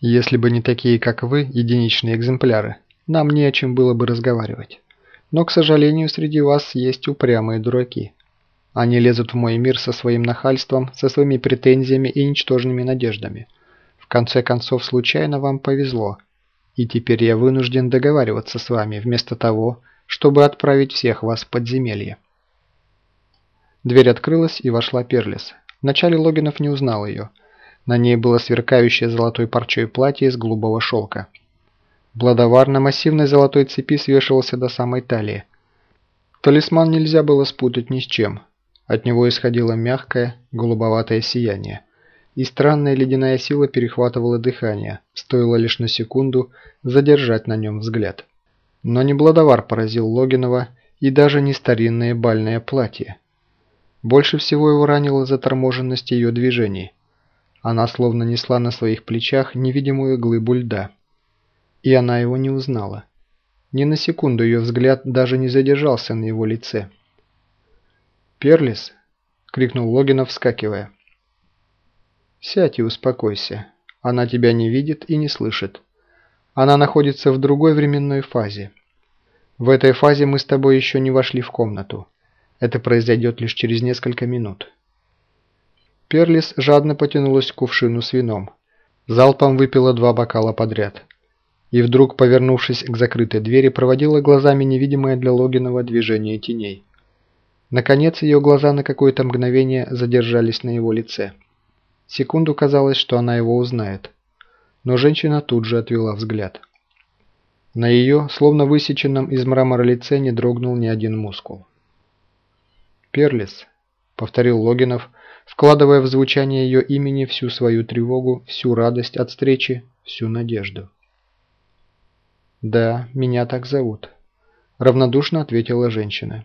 Если бы не такие, как вы, единичные экземпляры, нам не о чем было бы разговаривать. Но, к сожалению, среди вас есть упрямые дураки. Они лезут в мой мир со своим нахальством, со своими претензиями и ничтожными надеждами. В конце концов, случайно вам повезло. И теперь я вынужден договариваться с вами, вместо того, чтобы отправить всех вас в подземелье. Дверь открылась и вошла Перлис. Вначале Логинов не узнал ее – на ней было сверкающее золотой парчой платье из голубого шелка. Бладовар на массивной золотой цепи свешивался до самой талии. Талисман нельзя было спутать ни с чем. От него исходило мягкое, голубоватое сияние. И странная ледяная сила перехватывала дыхание, стоило лишь на секунду задержать на нем взгляд. Но не Бладовар поразил Логинова и даже не старинное бальное платье. Больше всего его ранила заторможенность ее движений – она словно несла на своих плечах невидимую глыбу льда. И она его не узнала. Ни на секунду ее взгляд даже не задержался на его лице. «Перлис!» — крикнул Логинов, вскакивая. «Сядь и успокойся. Она тебя не видит и не слышит. Она находится в другой временной фазе. В этой фазе мы с тобой еще не вошли в комнату. Это произойдет лишь через несколько минут». Перлис жадно потянулась к кувшину с вином. Залпом выпила два бокала подряд. И вдруг, повернувшись к закрытой двери, проводила глазами невидимое для Логинова движение теней. Наконец, ее глаза на какое-то мгновение задержались на его лице. Секунду казалось, что она его узнает. Но женщина тут же отвела взгляд. На ее, словно высеченном из мрамора лице, не дрогнул ни один мускул. «Перлис», — повторил Логинов, вкладывая в звучание ее имени всю свою тревогу, всю радость от встречи, всю надежду. «Да, меня так зовут», – равнодушно ответила женщина.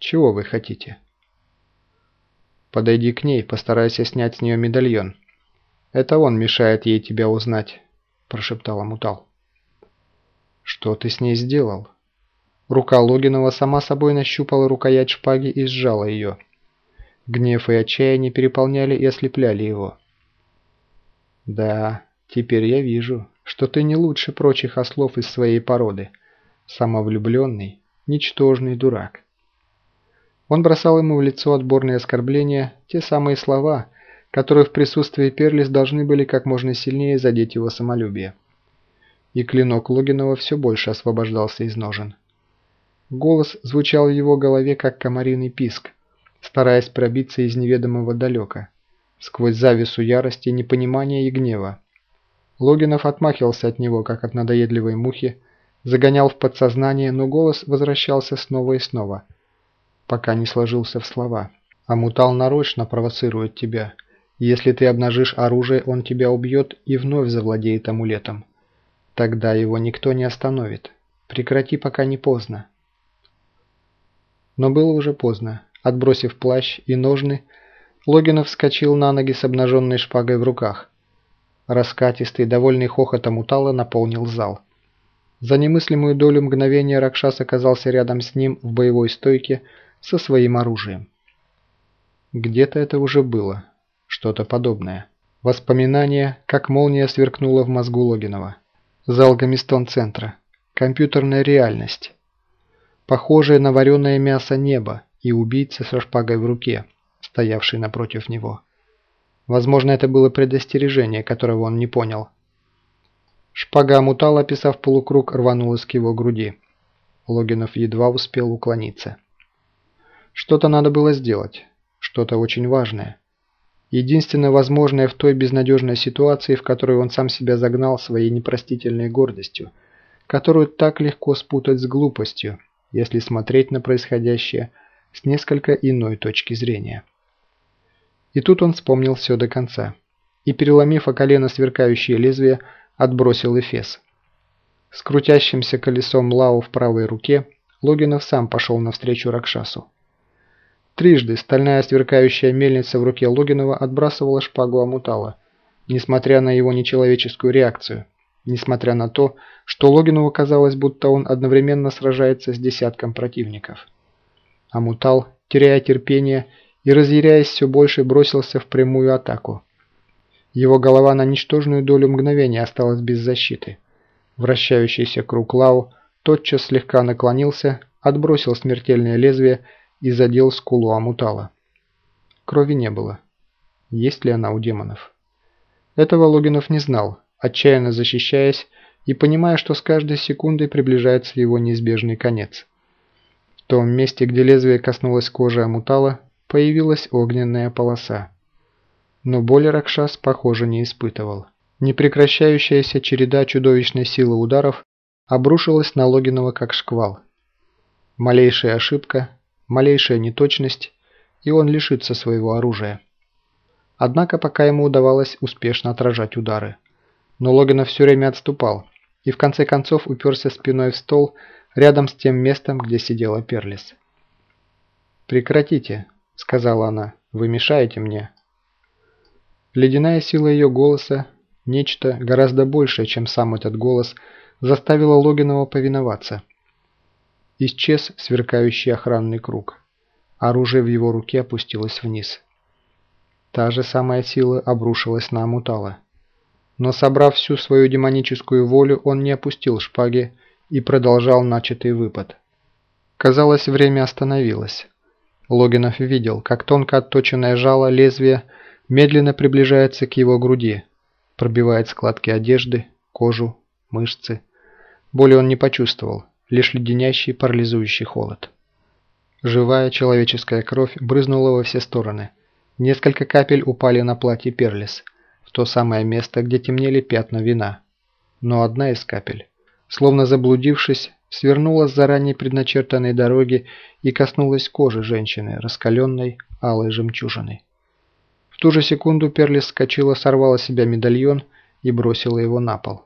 «Чего вы хотите?» «Подойди к ней, постарайся снять с нее медальон. Это он мешает ей тебя узнать», – прошептала Мутал. «Что ты с ней сделал?» Рука Логинова сама собой нащупала рукоять шпаги и сжала ее. Гнев и отчаяние переполняли и ослепляли его. «Да, теперь я вижу, что ты не лучше прочих ослов из своей породы. Самовлюбленный, ничтожный дурак». Он бросал ему в лицо отборные оскорбления, те самые слова, которые в присутствии Перлис должны были как можно сильнее задеть его самолюбие. И клинок Логинова все больше освобождался из ножен. Голос звучал в его голове, как комариный писк, стараясь пробиться из неведомого далека, сквозь завесу ярости, непонимания и гнева. Логинов отмахивался от него, как от надоедливой мухи, загонял в подсознание, но голос возвращался снова и снова, пока не сложился в слова. «Амутал нарочно провоцирует тебя. Если ты обнажишь оружие, он тебя убьет и вновь завладеет амулетом. Тогда его никто не остановит. Прекрати, пока не поздно». Но было уже поздно. Отбросив плащ и ножны, Логинов вскочил на ноги с обнаженной шпагой в руках. Раскатистый, довольный хохотом Утала наполнил зал. За немыслимую долю мгновения Ракшас оказался рядом с ним в боевой стойке со своим оружием. Где-то это уже было. Что-то подобное. Воспоминание, как молния сверкнуло в мозгу Логинова. Зал Гамистон-центра. Компьютерная реальность. Похожее на вареное мясо небо и убийца со шпагой в руке, стоявший напротив него. Возможно, это было предостережение, которого он не понял. Шпага мутала, описав полукруг, рванулась к его груди. Логинов едва успел уклониться. Что-то надо было сделать, что-то очень важное. Единственное возможное в той безнадежной ситуации, в которой он сам себя загнал своей непростительной гордостью, которую так легко спутать с глупостью, если смотреть на происходящее – с несколько иной точки зрения. И тут он вспомнил все до конца. И, переломив о колено сверкающее лезвие, отбросил Эфес. С крутящимся колесом Лао в правой руке Логинов сам пошел навстречу Ракшасу. Трижды стальная сверкающая мельница в руке Логинова отбрасывала шпагу Амутала, несмотря на его нечеловеческую реакцию, несмотря на то, что Логинову казалось, будто он одновременно сражается с десятком противников. Амутал, теряя терпение и разъяряясь все больше, бросился в прямую атаку. Его голова на ничтожную долю мгновения осталась без защиты. Вращающийся круг Лау тотчас слегка наклонился, отбросил смертельное лезвие и задел скулу Амутала. Крови не было. Есть ли она у демонов? Этого Логинов не знал, отчаянно защищаясь и понимая, что с каждой секундой приближается его неизбежный конец. В том месте, где лезвие коснулось кожи Амутала, появилась огненная полоса. Но боли Ракшас, похоже, не испытывал. Непрекращающаяся череда чудовищной силы ударов обрушилась на Логинова как шквал. Малейшая ошибка, малейшая неточность, и он лишится своего оружия. Однако пока ему удавалось успешно отражать удары. Но Логинов все время отступал и в конце концов уперся спиной в стол рядом с тем местом, где сидела Перлис. «Прекратите», — сказала она, — «вы мешаете мне». Ледяная сила ее голоса, нечто гораздо большее, чем сам этот голос, заставила Логинова повиноваться. Исчез сверкающий охранный круг. Оружие в его руке опустилось вниз. Та же самая сила обрушилась на Амутала. Но собрав всю свою демоническую волю, он не опустил шпаги и продолжал начатый выпад. Казалось, время остановилось. Логинов видел, как тонко отточенное жало лезвия медленно приближается к его груди, пробивает складки одежды, кожу, мышцы. Боли он не почувствовал, лишь леденящий парализующий холод. Живая человеческая кровь брызнула во все стороны. Несколько капель упали на платье Перлис – то самое место, где темнели пятна вина. Но одна из капель, словно заблудившись, свернула с заранее предначертанной дороги и коснулась кожи женщины, раскаленной алой жемчужиной. В ту же секунду Перли скочила, сорвала себя медальон и бросила его на пол.